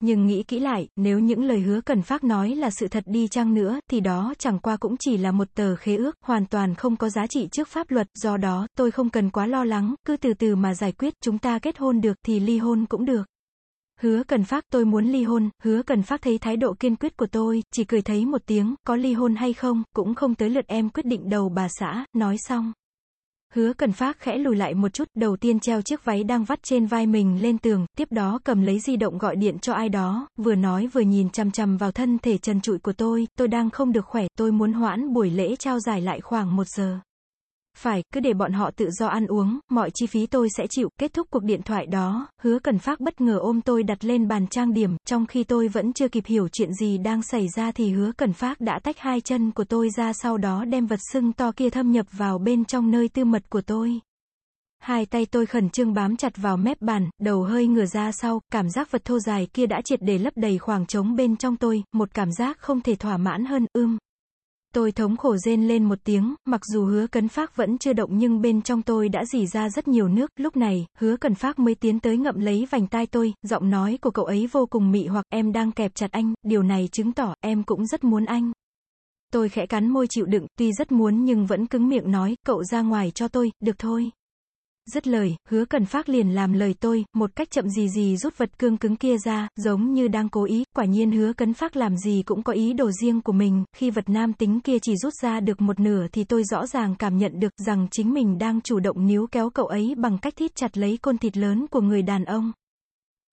Nhưng nghĩ kỹ lại, nếu những lời hứa cần phát nói là sự thật đi chăng nữa, thì đó chẳng qua cũng chỉ là một tờ khế ước, hoàn toàn không có giá trị trước pháp luật, do đó, tôi không cần quá lo lắng, cứ từ từ mà giải quyết, chúng ta kết hôn được, thì ly hôn cũng được. Hứa cần phát tôi muốn ly hôn, hứa cần phát thấy thái độ kiên quyết của tôi, chỉ cười thấy một tiếng, có ly hôn hay không, cũng không tới lượt em quyết định đầu bà xã, nói xong. Hứa cần phát khẽ lùi lại một chút, đầu tiên treo chiếc váy đang vắt trên vai mình lên tường, tiếp đó cầm lấy di động gọi điện cho ai đó, vừa nói vừa nhìn chằm chằm vào thân thể trần trụi của tôi, tôi đang không được khỏe, tôi muốn hoãn buổi lễ trao giải lại khoảng một giờ. Phải, cứ để bọn họ tự do ăn uống, mọi chi phí tôi sẽ chịu. Kết thúc cuộc điện thoại đó, hứa cần phát bất ngờ ôm tôi đặt lên bàn trang điểm, trong khi tôi vẫn chưa kịp hiểu chuyện gì đang xảy ra thì hứa cần phát đã tách hai chân của tôi ra sau đó đem vật sưng to kia thâm nhập vào bên trong nơi tư mật của tôi. Hai tay tôi khẩn trương bám chặt vào mép bàn, đầu hơi ngửa ra sau, cảm giác vật thô dài kia đã triệt để lấp đầy khoảng trống bên trong tôi, một cảm giác không thể thỏa mãn hơn, ưm. Tôi thống khổ rên lên một tiếng, mặc dù hứa cấn phát vẫn chưa động nhưng bên trong tôi đã dì ra rất nhiều nước, lúc này, hứa cẩn phát mới tiến tới ngậm lấy vành tai tôi, giọng nói của cậu ấy vô cùng mị hoặc em đang kẹp chặt anh, điều này chứng tỏ em cũng rất muốn anh. Tôi khẽ cắn môi chịu đựng, tuy rất muốn nhưng vẫn cứng miệng nói, cậu ra ngoài cho tôi, được thôi. Dứt lời, hứa cần phát liền làm lời tôi, một cách chậm gì gì rút vật cương cứng kia ra, giống như đang cố ý, quả nhiên hứa cấn phát làm gì cũng có ý đồ riêng của mình, khi vật nam tính kia chỉ rút ra được một nửa thì tôi rõ ràng cảm nhận được rằng chính mình đang chủ động níu kéo cậu ấy bằng cách thít chặt lấy côn thịt lớn của người đàn ông.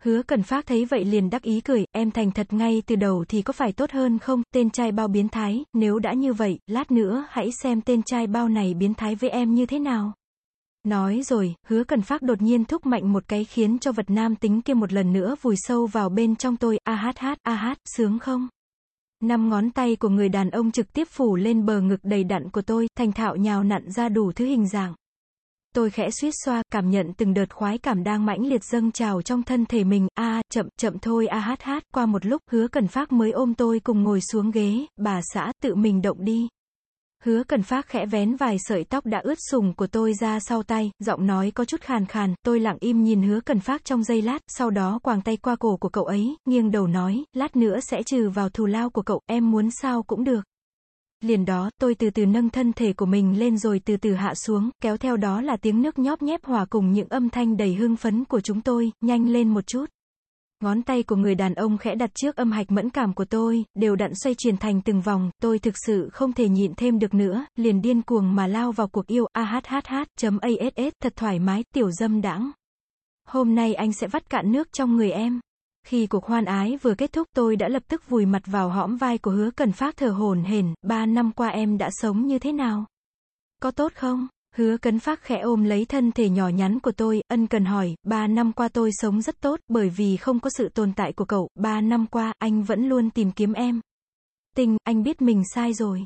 Hứa cần phát thấy vậy liền đắc ý cười, em thành thật ngay từ đầu thì có phải tốt hơn không, tên trai bao biến thái, nếu đã như vậy, lát nữa hãy xem tên trai bao này biến thái với em như thế nào. Nói rồi, hứa cần phát đột nhiên thúc mạnh một cái khiến cho vật nam tính kia một lần nữa vùi sâu vào bên trong tôi, a hát hát, a hát, sướng không? Năm ngón tay của người đàn ông trực tiếp phủ lên bờ ngực đầy đặn của tôi, thành thạo nhào nặn ra đủ thứ hình dạng. Tôi khẽ suýt xoa, cảm nhận từng đợt khoái cảm đang mãnh liệt dâng trào trong thân thể mình, a chậm, chậm thôi a hát hát, qua một lúc, hứa cần phát mới ôm tôi cùng ngồi xuống ghế, bà xã, tự mình động đi. Hứa cần phát khẽ vén vài sợi tóc đã ướt sùng của tôi ra sau tay, giọng nói có chút khàn khàn, tôi lặng im nhìn hứa cần phát trong giây lát, sau đó quàng tay qua cổ của cậu ấy, nghiêng đầu nói, lát nữa sẽ trừ vào thù lao của cậu, em muốn sao cũng được. Liền đó, tôi từ từ nâng thân thể của mình lên rồi từ từ hạ xuống, kéo theo đó là tiếng nước nhóp nhép hòa cùng những âm thanh đầy hưng phấn của chúng tôi, nhanh lên một chút. Ngón tay của người đàn ông khẽ đặt trước âm hạch mẫn cảm của tôi, đều đặn xoay chuyển thành từng vòng, tôi thực sự không thể nhịn thêm được nữa, liền điên cuồng mà lao vào cuộc yêu, ahhh.ass, thật thoải mái, tiểu dâm đãng. Hôm nay anh sẽ vắt cạn nước trong người em. Khi cuộc hoan ái vừa kết thúc tôi đã lập tức vùi mặt vào hõm vai của hứa cần phát thở hồn hển, ba năm qua em đã sống như thế nào? Có tốt không? Hứa cấn phát khẽ ôm lấy thân thể nhỏ nhắn của tôi, ân cần hỏi, ba năm qua tôi sống rất tốt, bởi vì không có sự tồn tại của cậu, ba năm qua, anh vẫn luôn tìm kiếm em. Tình, anh biết mình sai rồi.